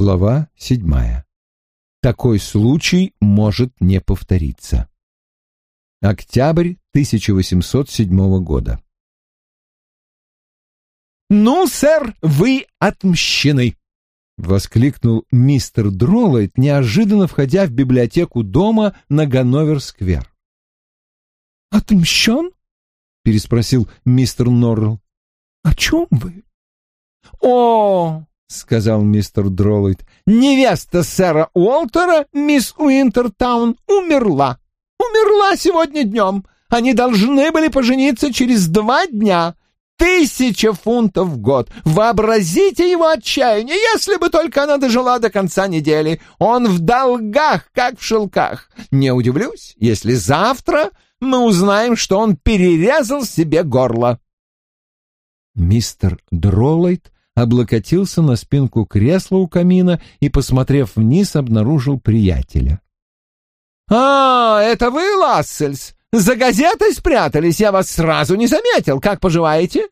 Глава седьмая. Такой случай может не повториться. Октябрь 1807 года. «Ну, сэр, вы отмщены!» — воскликнул мистер Дроллайт, неожиданно входя в библиотеку дома на Ганновер-сквер. «Отмщен?» — переспросил мистер Норрелл. «О чем вы?» «О, — сказал мистер Дроллайт, — невеста сэра Уолтера, мисс Уинтертаун, умерла. Умерла сегодня днем. Они должны были пожениться через два дня. Тысяча фунтов в год. Вообразите его отчаяние, если бы только она дожила до конца недели. Он в долгах, как в шелках. Не удивлюсь, если завтра мы узнаем, что он перерезал себе горло. Мистер Дроллайт облокотился на спинку кресла у камина и, посмотрев вниз, обнаружил приятеля. «А, это вы, Лассельс? За газетой спрятались, я вас сразу не заметил. Как поживаете?»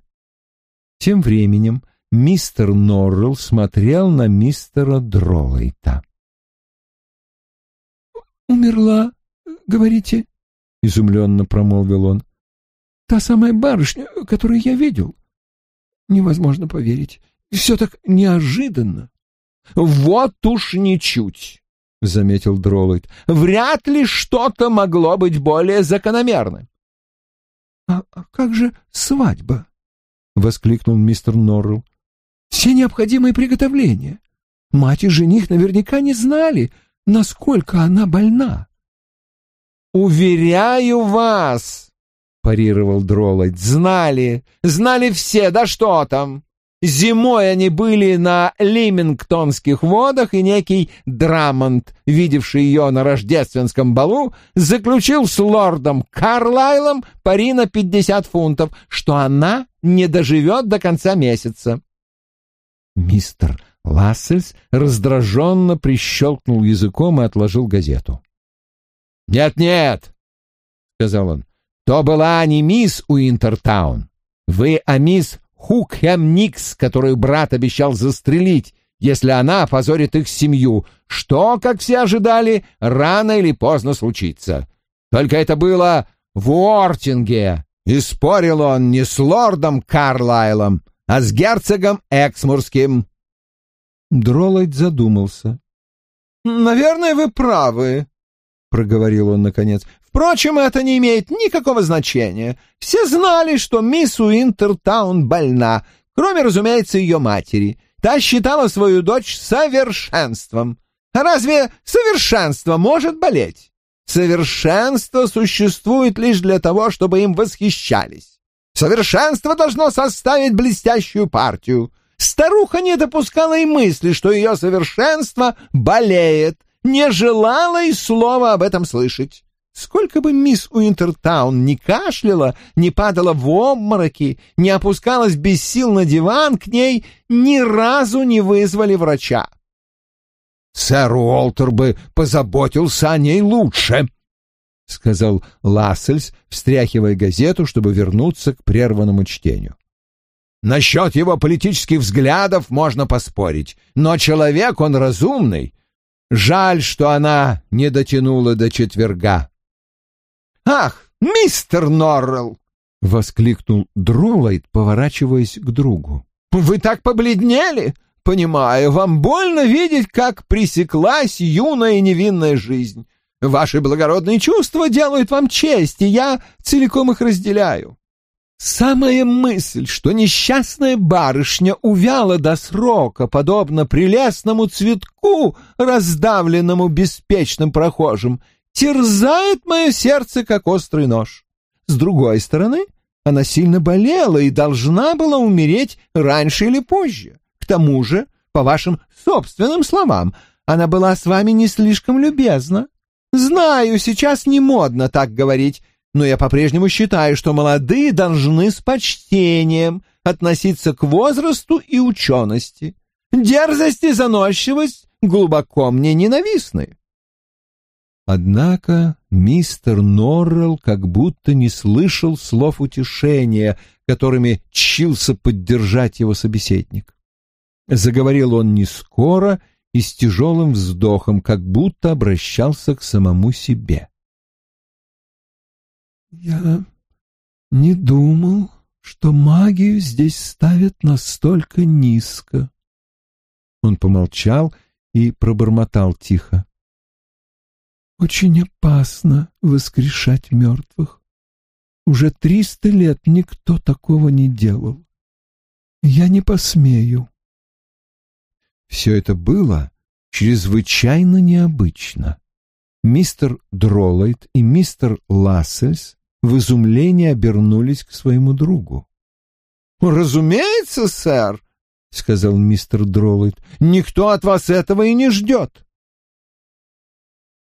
Тем временем мистер Норрелл смотрел на мистера Дроллайта. «Умерла, говорите?» — изумленно промолвил он. «Та самая барышня, которую я видел. Невозможно поверить. Все так неожиданно». «Вот уж ничуть!» — заметил Дроллайт. «Вряд ли что-то могло быть более закономерным». «А, а как же свадьба?» — воскликнул мистер Норрелл. «Все необходимые приготовления. Мать и жених наверняка не знали, насколько она больна». «Уверяю вас!» — парировал Дроллайт. «Знали, знали все, да что там!» Зимой они были на Лимингтонских водах, и некий Драмонт, видевший ее на рождественском балу, заключил с лордом Карлайлом пари на пятьдесят фунтов, что она не доживет до конца месяца. Мистер Лассельс раздраженно прищелкнул языком и отложил газету. «Нет-нет», — сказал он, — «то была не мисс Уинтертаун. Вы о мисс Хукхем Никс, которую брат обещал застрелить, если она опозорит их семью, что, как все ожидали, рано или поздно случится. Только это было в Уортинге, и спорил он не с лордом Карлайлом, а с герцогом Эксмурским. Дролайт задумался. «Наверное, вы правы», — проговорил он наконец. Впрочем, это не имеет никакого значения. Все знали, что мисс Уинтертаун больна, кроме, разумеется, ее матери. Та считала свою дочь совершенством. А разве совершенство может болеть? Совершенство существует лишь для того, чтобы им восхищались. Совершенство должно составить блестящую партию. Старуха не допускала и мысли, что ее совершенство болеет, не желала и слова об этом слышать. Сколько бы мисс Уинтертаун ни кашляла, не падала в обмороки, не опускалась без сил на диван, к ней ни разу не вызвали врача. «Сэр Уолтер бы позаботился о ней лучше», — сказал Лассельс, встряхивая газету, чтобы вернуться к прерванному чтению. «Насчет его политических взглядов можно поспорить, но человек он разумный. Жаль, что она не дотянула до четверга». «Ах, мистер Норрелл!» — воскликнул Дролайт, поворачиваясь к другу. «Вы так побледнели! Понимаю, вам больно видеть, как пресеклась юная невинная жизнь. Ваши благородные чувства делают вам честь, и я целиком их разделяю. Самая мысль, что несчастная барышня увяла до срока, подобно прелестному цветку, раздавленному беспечным прохожим, терзает мое сердце, как острый нож. С другой стороны, она сильно болела и должна была умереть раньше или позже. К тому же, по вашим собственным словам, она была с вами не слишком любезна. Знаю, сейчас не модно так говорить, но я по-прежнему считаю, что молодые должны с почтением относиться к возрасту и учености. Дерзость и заносчивость глубоко мне ненавистны. Однако мистер Норрелл как будто не слышал слов утешения, которыми чился поддержать его собеседник. Заговорил он не скоро и с тяжелым вздохом, как будто обращался к самому себе. «Я не думал, что магию здесь ставят настолько низко». Он помолчал и пробормотал тихо. «Очень опасно воскрешать мертвых. Уже триста лет никто такого не делал. Я не посмею». Все это было чрезвычайно необычно. Мистер Дролайт и мистер Лассельс в изумлении обернулись к своему другу. «Разумеется, сэр», — сказал мистер Дролайт, — «никто от вас этого и не ждет».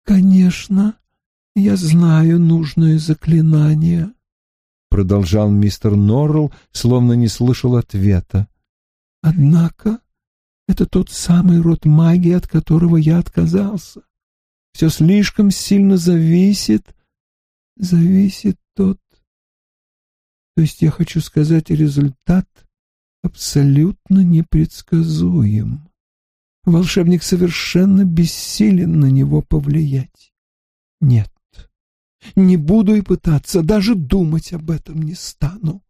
«Конечно, я знаю нужное заклинание», — продолжал мистер Норрелл, словно не слышал ответа. «Однако это тот самый род магии, от которого я отказался. Все слишком сильно зависит, зависит тот... То есть я хочу сказать, результат абсолютно непредсказуем. Волшебник совершенно бессилен на него повлиять. Нет, не буду и пытаться, даже думать об этом не стану.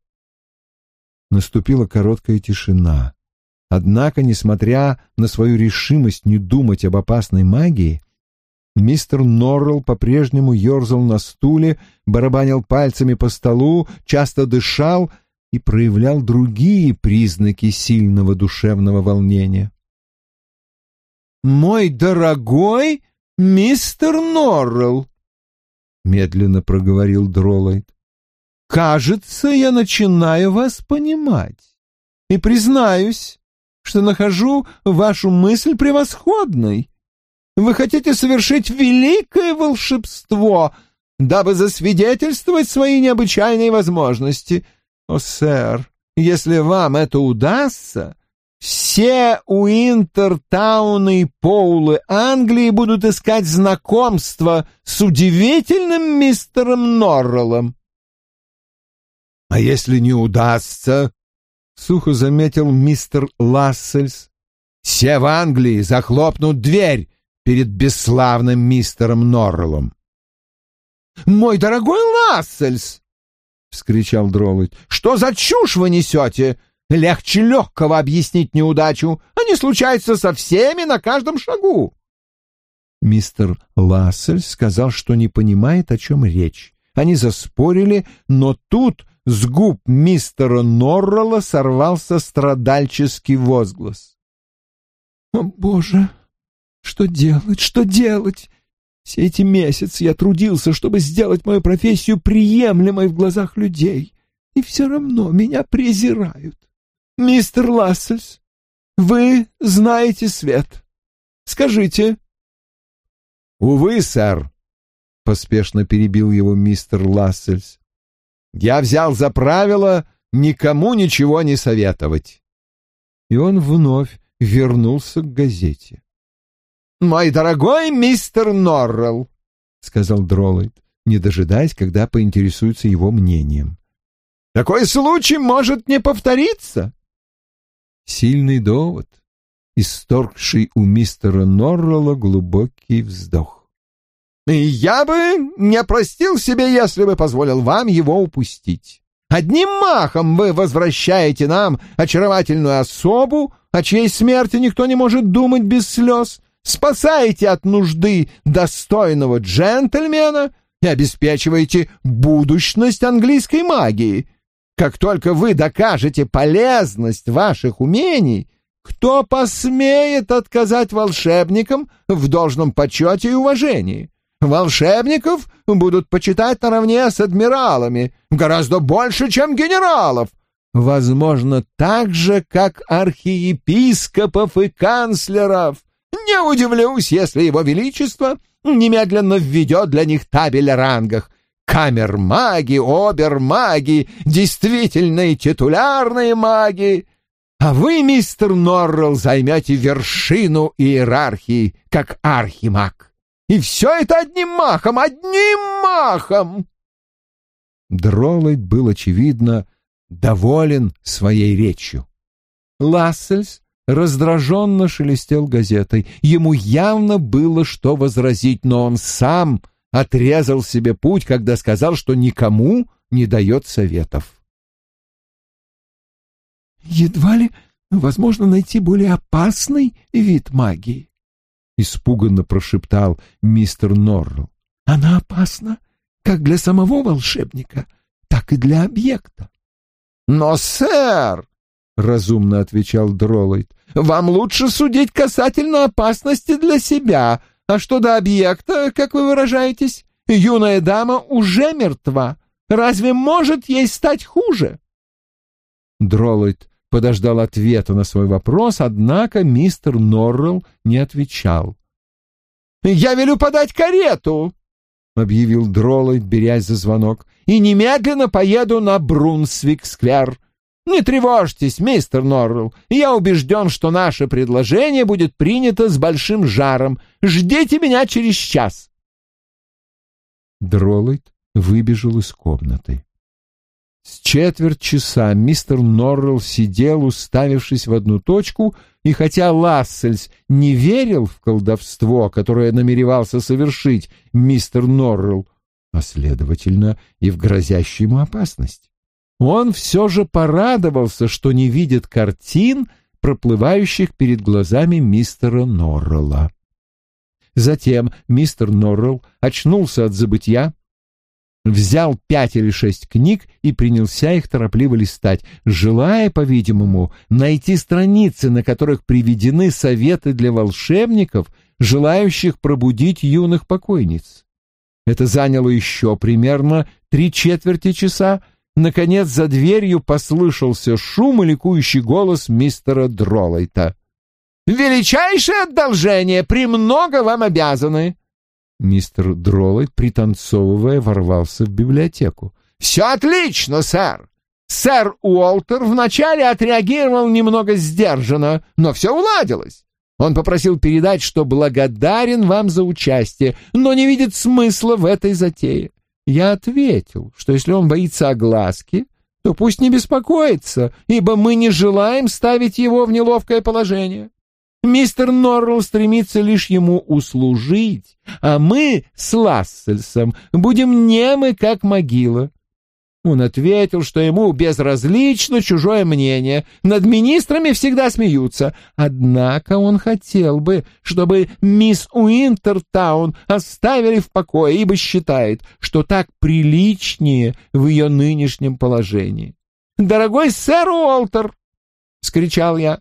Наступила короткая тишина. Однако, несмотря на свою решимость не думать об опасной магии, мистер Норрелл по-прежнему ерзал на стуле, барабанил пальцами по столу, часто дышал и проявлял другие признаки сильного душевного волнения. «Мой дорогой мистер Норрелл», — медленно проговорил Дролайт, — «кажется, я начинаю вас понимать. И признаюсь, что нахожу вашу мысль превосходной. Вы хотите совершить великое волшебство, дабы засвидетельствовать свои необычайные возможности. О, сэр, если вам это удастся, все Уинтертауны и Поулы Англии будут искать знакомство с удивительным мистером Норреллом. — А если не удастся? — сухо заметил мистер Лассельс. «Все в Англии захлопнут дверь перед бесславным мистером Норреллом». «Мой дорогой Лассельс!» — вскричал Дроллайт. «Что за чушь вы несете? Легче легкого объяснить неудачу. Они случаются со всеми на каждом шагу». Мистер Лассельс сказал, что не понимает, о чем речь. Они заспорили, но тут с губ мистера Норрелла сорвался страдальческий возглас. «О, Боже! Что делать? Что делать? Все эти месяцы я трудился, чтобы сделать мою профессию приемлемой в глазах людей, и все равно меня презирают. Мистер Лассельс, вы знаете свет. Скажите». «Увы, сэр», — поспешно перебил его мистер Лассельс. Я взял за правило никому ничего не советовать. И он вновь вернулся к газете. «Мой дорогой мистер Норрелл», — сказал Дроллайт, не дожидаясь, когда поинтересуется его мнением. «Такой случай может не повториться». Сильный довод, исторгший у мистера Норрелла глубокий вздох. Я бы не простил себе, если бы позволил вам его упустить. Одним махом вы возвращаете нам очаровательную особу, о чьей смерти никто не может думать без слез, спасаете от нужды достойного джентльмена и обеспечиваете будущность английской магии. Как только вы докажете полезность ваших умений, кто посмеет отказать волшебникам в должном почете и уважении? Волшебников будут почитать наравне с адмиралами, гораздо больше, чем генералов. Возможно, так же, как архиепископов и канцлеров. Не удивлюсь, если его величество немедленно введет для них табель о рангах. Камер-маги, обер-маги, действительные титулярные маги. А вы, мистер Норрелл, займете вершину иерархии, как архимаг. И все это одним махом, одним махом!» Дроллайт был, очевидно, доволен своей речью. Лассельс раздраженно шелестел газетой. Ему явно было что возразить, но он сам отрезал себе путь, когда сказал, что никому не дает советов. «Едва ли возможно найти более опасный вид магии», — испуганно прошептал мистер Норрелл. «Она опасна как для самого волшебника, так и для объекта». «Но, сэр!» — разумно отвечал Дроллайт. «Вам лучше судить касательно опасности для себя. А что до объекта, как вы выражаетесь, юная дама уже мертва. Разве может ей стать хуже?» Дроллайт подождал ответа на свой вопрос, однако мистер Норрелл не отвечал. «Я велю подать карету!» — объявил Дроллайт, берясь за звонок. «И немедленно поеду на Брунсвик-сквер. Не тревожьтесь, мистер Норрелл, я убежден, что наше предложение будет принято с большим жаром. Ждите меня через час. Дроллайт выбежал из комнаты. С четверть часа мистер Норрелл сидел, уставившись в одну точку, и хотя Лассельс не верил в колдовство, которое намеревался совершить мистер Норрелл, а, следовательно, и в грозящую ему опасность, он все же порадовался, что не видит картин, проплывающих перед глазами мистера Норрелла. Затем мистер Норрелл очнулся от забытья, взял пять или шесть книг и принялся их торопливо листать, желая, по-видимому, найти страницы, на которых приведены советы для волшебников, желающих пробудить юных покойниц. Это заняло еще примерно три четверти часа, Наконец за дверью послышался шум и ликующий голос мистера Дролайта. «Величайшее одолжение! Премного вам обязаны!» Мистер Дролайт, пританцовывая, ворвался в библиотеку. «Все отлично, сэр! Сэр Уолтер вначале отреагировал немного сдержанно, но все уладилось. Он попросил передать, что благодарен вам за участие, но не видит смысла в этой затее. Я ответил, что если он боится огласки, то пусть не беспокоится, ибо мы не желаем ставить его в неловкое положение. Мистер Норрелл стремится лишь ему услужить, а мы с Лассельсом будем немы, как могила. Он ответил, что ему безразлично чужое мнение, над министрами всегда смеются. Однако он хотел бы, чтобы мисс Уинтертаун оставили в покое, ибо считает, что так приличнее в ее нынешнем положении. «Дорогой сэр Уолтер!» — скричал я.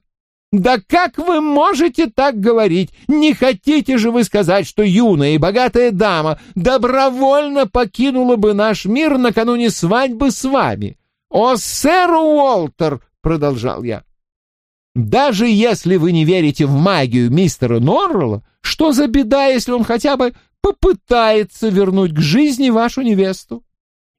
«Да как вы можете так говорить? Не хотите же вы сказать, что юная и богатая дама добровольно покинула бы наш мир накануне свадьбы с вами? О, сэр Уолтер!» — продолжал я. «Даже если вы не верите в магию мистера Норрелла, что за беда, если он хотя бы попытается вернуть к жизни вашу невесту?»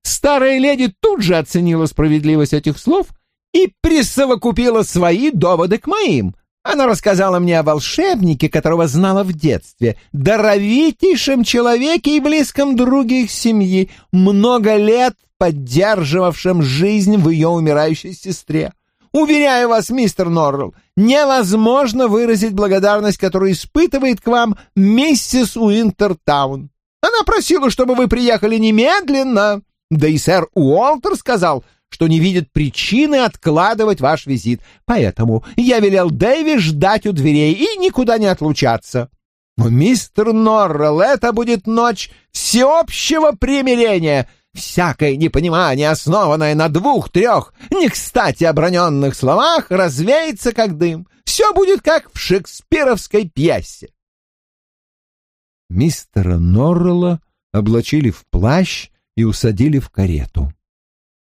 Старая леди тут же оценила справедливость этих слов — и присовокупила свои доводы к моим. Она рассказала мне о волшебнике, которого знала в детстве, даровитейшем человеке и близком друге их семьи, много лет поддерживавшем жизнь в ее умирающей сестре. Уверяю вас, мистер Норрелл, невозможно выразить благодарность, которую испытывает к вам миссис Уинтертаун. Она просила, чтобы вы приехали немедленно. Да и сэр Уолтер сказал, что не видит причины откладывать ваш визит, поэтому я велел Дэви ждать у дверей и никуда не отлучаться. Мистер Норрелл, это будет ночь всеобщего примирения. Всякое непонимание, основанное на двух-трех не кстати оброненных словах, развеется как дым. Все будет как в шекспировской пьесе. Мистера Норрелла облачили в плащ и усадили в карету.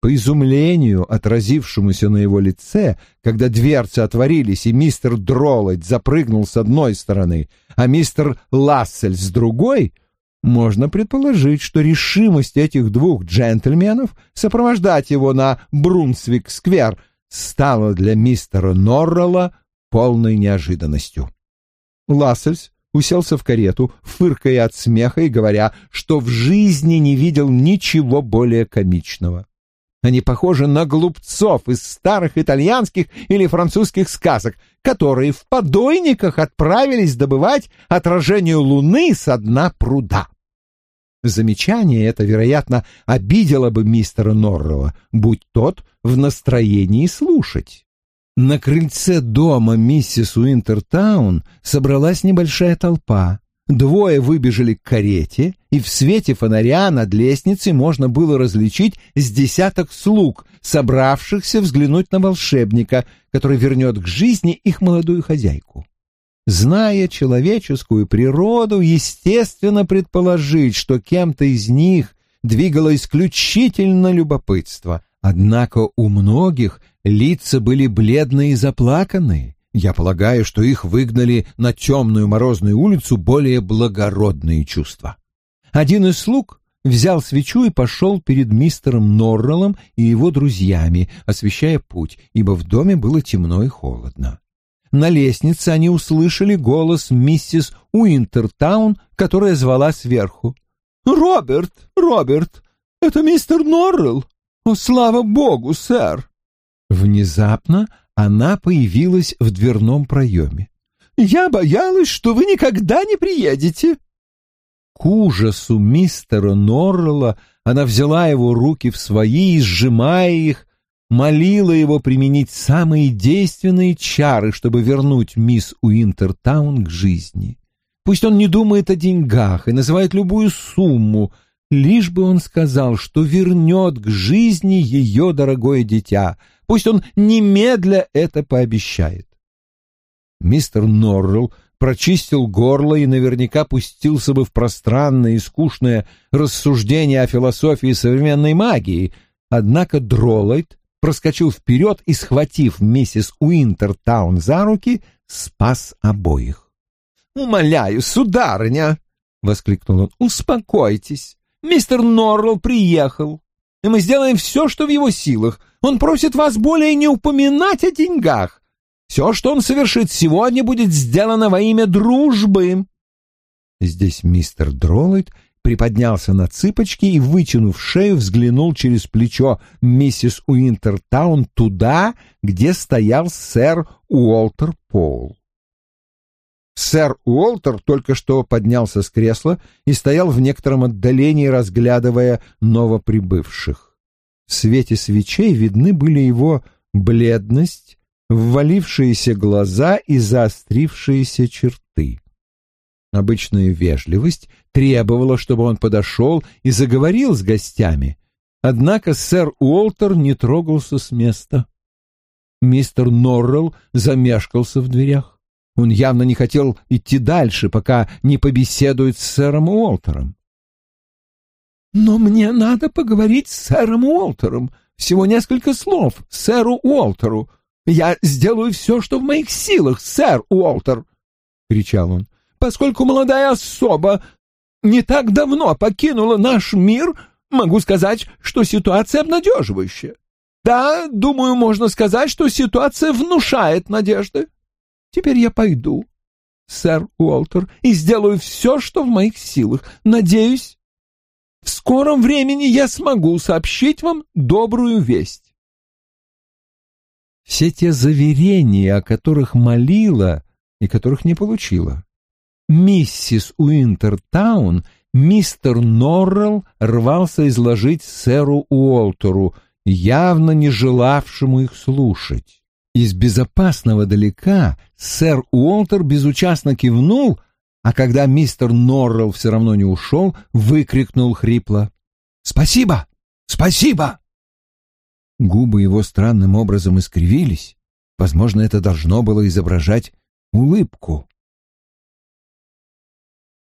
По изумлению, отразившемуся на его лице, когда дверцы отворились, и мистер Дроллайт запрыгнул с одной стороны, а мистер Лассельс с другой, можно предположить, что решимость этих двух джентльменов сопровождать его на Брунсвик-сквер стала для мистера Норрелла полной неожиданностью. Лассельс уселся в карету, фыркая от смеха и говоря, что в жизни не видел ничего более комичного. Они похожи на глупцов из старых итальянских или французских сказок, которые в подойниках отправились добывать отражение луны со дна пруда. Замечание это, вероятно, обидело бы мистера Норрелла, будь тот в настроении слушать. На крыльце дома миссис Уинтертаун собралась небольшая толпа. Двое выбежали к карете, и в свете фонаря над лестницей можно было различить с десяток слуг, собравшихся взглянуть на волшебника, который вернет к жизни их молодую хозяйку. Зная человеческую природу, естественно предположить, что кем-то из них двигало исключительно любопытство. Однако у многих лица были бледные и заплаканные. Я полагаю, что их выгнали на темную морозную улицу более благородные чувства. Один из слуг взял свечу и пошел перед мистером Норреллом и его друзьями, освещая путь, ибо в доме было темно и холодно. На лестнице они услышали голос миссис Уинтертаун, которая звала сверху. «Роберт, Роберт, это мистер Норрелл! О, слава богу, сэр!» Внезапно она появилась в дверном проеме. «Я боялась, что вы никогда не приедете». К ужасу мистера Норрелла она взяла его руки в свои и, сжимая их, молила его применить самые действенные чары, чтобы вернуть мисс Уинтертаун к жизни. Пусть он не думает о деньгах и называет любую сумму, лишь бы он сказал, что вернет к жизни ее дорогое дитя — Пусть он немедля это пообещает. Мистер Норрелл прочистил горло и наверняка пустился бы в пространное и скучное рассуждение о философии современной магии, однако Дролайт проскочил вперед и, схватив миссис Уинтертаун за руки, спас обоих. «Умоляю, сударыня!» — воскликнул он. «Успокойтесь. Мистер Норрелл приехал и мы сделаем все, что в его силах. Он просит вас более не упоминать о деньгах. Все, что он совершит сегодня, будет сделано во имя дружбы». Здесь мистер Дроллайт приподнялся на цыпочки и, вытянув шею, взглянул через плечо миссис Уинтертаун туда, где стоял сэр Уолтер Пол. Сэр Уолтер только что поднялся с кресла и стоял в некотором отдалении, разглядывая новоприбывших. В свете свечей видны были его бледность, ввалившиеся глаза и заострившиеся черты. Обычная вежливость требовала, чтобы он подошел и заговорил с гостями, однако сэр Уолтер не трогался с места. Мистер Норрелл замешкался в дверях. Он явно не хотел идти дальше, пока не побеседует с сэром Уолтером. «Но мне надо поговорить с сэром Уолтером. Всего несколько слов сэру Уолтеру. Я сделаю все, что в моих силах, сэр Уолтер!» — кричал он. «Поскольку молодая особа не так давно покинула наш мир, могу сказать, что ситуация обнадеживающая. Да, думаю, можно сказать, что ситуация внушает надежды. Теперь я пойду, сэр Уолтер, и сделаю все, что в моих силах. Надеюсь, в скором времени я смогу сообщить вам добрую весть. Все те заверения, о которых молила и которых не получила. Миссис Уинтертаун, мистер Норрелл рвался изложить сэру Уолтеру, явно не желавшему их слушать. Из безопасного далека сэр Уолтер безучастно кивнул, а когда мистер Норрелл все равно не ушел, выкрикнул хрипло. «Спасибо! Спасибо!» Губы его странным образом искривились. Возможно, это должно было изображать улыбку.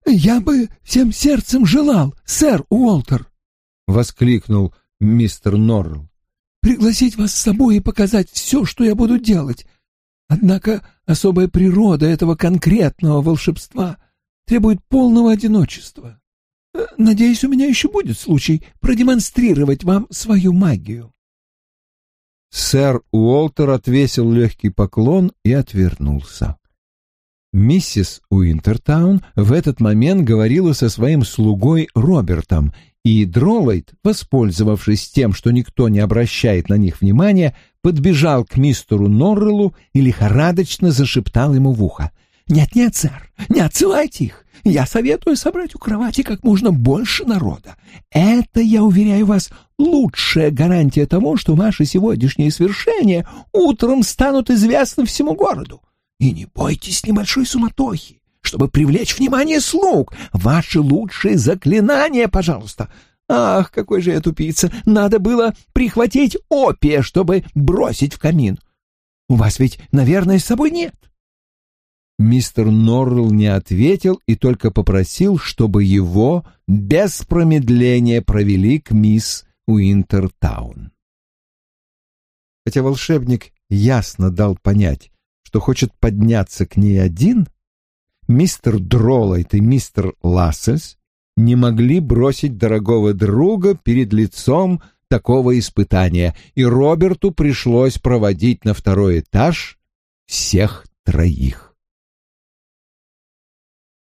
«Я бы всем сердцем желал, сэр Уолтер!» — воскликнул мистер Норрелл пригласить вас с собой и показать все, что я буду делать. Однако особая природа этого конкретного волшебства требует полного одиночества. Э, надеюсь, у меня еще будет случай продемонстрировать вам свою магию. Сэр Уолтер отвесил легкий поклон и отвернулся. Миссис Уинтертаун в этот момент говорила со своим слугой Робертом, и Дролайт, воспользовавшись тем, что никто не обращает на них внимания, подбежал к мистеру Норреллу и лихорадочно зашептал ему в ухо. «Нет-нет, сэр, не отсылайте их. Я советую собрать у кровати как можно больше народа. Это, я уверяю вас, лучшая гарантия того, что ваши сегодняшние свершения утром станут известны всему городу. И не бойтесь небольшой суматохи, чтобы привлечь внимание слуг. Ваши лучшие заклинания, пожалуйста. Ах, какой же я тупица! Надо было прихватить опия, чтобы бросить в камин. У вас ведь, наверное, с собой нет. Мистер Норрелл не ответил и только попросил, чтобы его без промедления провели к мисс Уинтертаун. Хотя волшебник ясно дал понять, что хочет подняться к ней один, мистер Дролайт и мистер Лассельс не могли бросить дорогого друга перед лицом такого испытания, и Роберту пришлось проводить на второй этаж всех троих.